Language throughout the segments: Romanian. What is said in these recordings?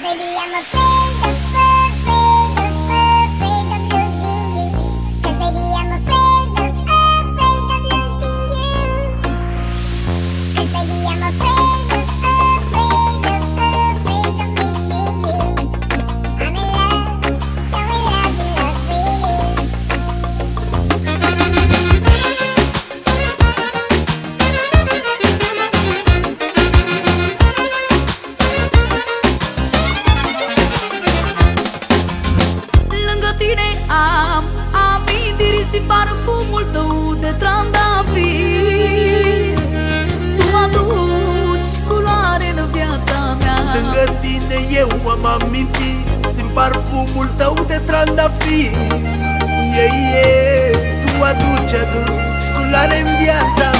baby, I'm afraid am amintiri și parfumul tău de trandafir Tu aduci culoare în viața mea Lângă tine eu am amintit Simt parfumul tău de trandafir yeah, yeah. Tu aduci, aduci culoare în viața mea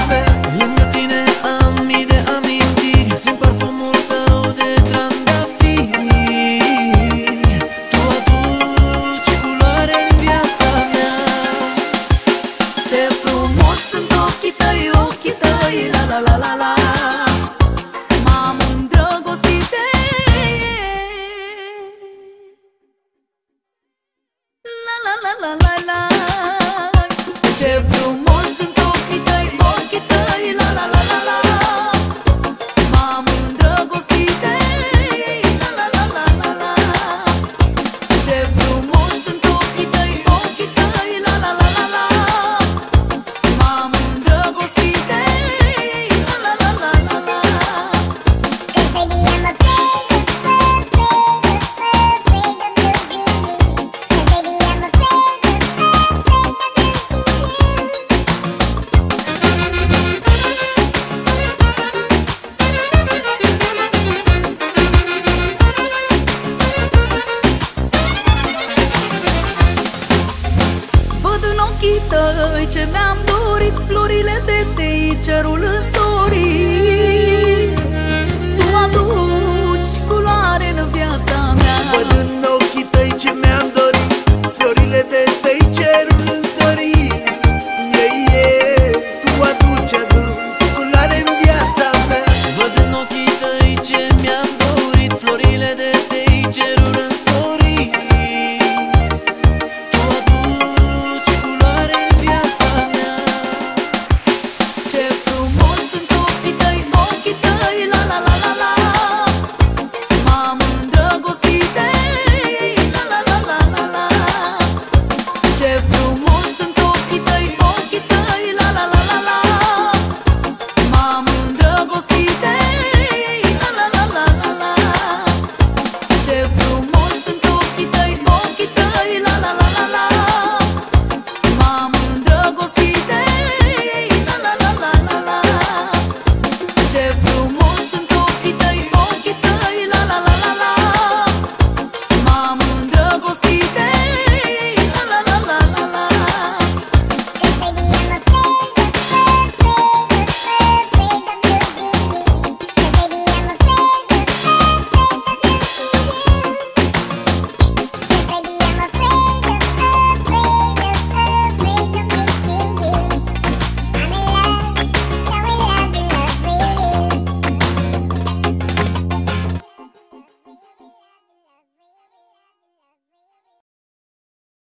la la la.